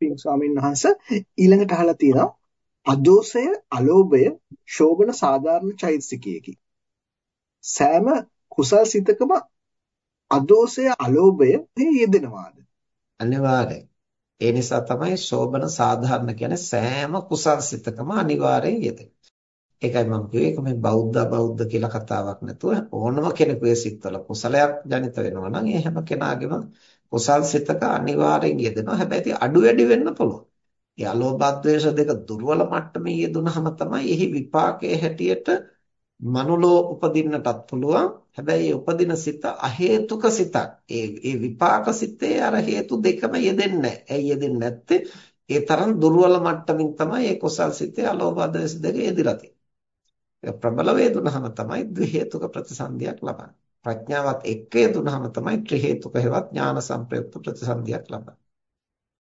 පින් ස්වාමීන් වහන්සේ ඊළඟට අහලා තියෙනවා අදෝසය අලෝභය ශෝභන සාධාරණ චෛතසිකයකි. සෑම කුසල් සිතකම අදෝසය අලෝභය යෙදෙනවාද? අනිවාර්යයෙන්. ඒ නිසා තමයි ශෝභන සාධාරණ කියන්නේ සෑම කුසල් සිතකම අනිවාර්යෙන් යෙදෙන. ඒකයි මම කිව්වේ ඒක මේ බෞද්ධ බෞද්ධ කියලා කතාවක් නැතුව ඕනම කෙනෙකුගේ සිත්වල කුසලයක් ජනිත වෙනවා නම් ඒ හැම කෙනාගේම කුසල් සිතක අනිවාර්යෙන් යෙදෙනවා. හැබැයි අඩු වැඩි වෙන්න පුළුවන්. ඒ අලෝභ ද්වේෂ දෙක දුර්වල මට්ටමේ යෙදුනහම තමයි එහි විපාකයේ හැටියට මනුලෝ උපදින්නටත් පුළුවන්. හැබැයි උපදින සිත අහේතුක සිතක්. ඒ ඒ විපාක සිතේ අර හේතු දෙකම යෙදෙන්නේ නැහැ. ඇයි යෙදෙන්නේ නැත්තේ? ඒ තරම් දුර්වල මට්ටමින් තමයි ඒ කුසල් සිතේ අලෝභ ද්වේෂ දෙක යෙදලා තියෙන්නේ. ප්‍රබල වේදුනහම තමයි ද්වි හේතුක ප්‍රතිසන්දියක් ලබන්නේ. ප්‍රඥාවත් එක්ක යෙදුනහම තමයි ත්‍රි හේතුක හේවත් ඥාන සංප්‍රයුක්ත ප්‍රතිසන්දියක් ලබන්නේ.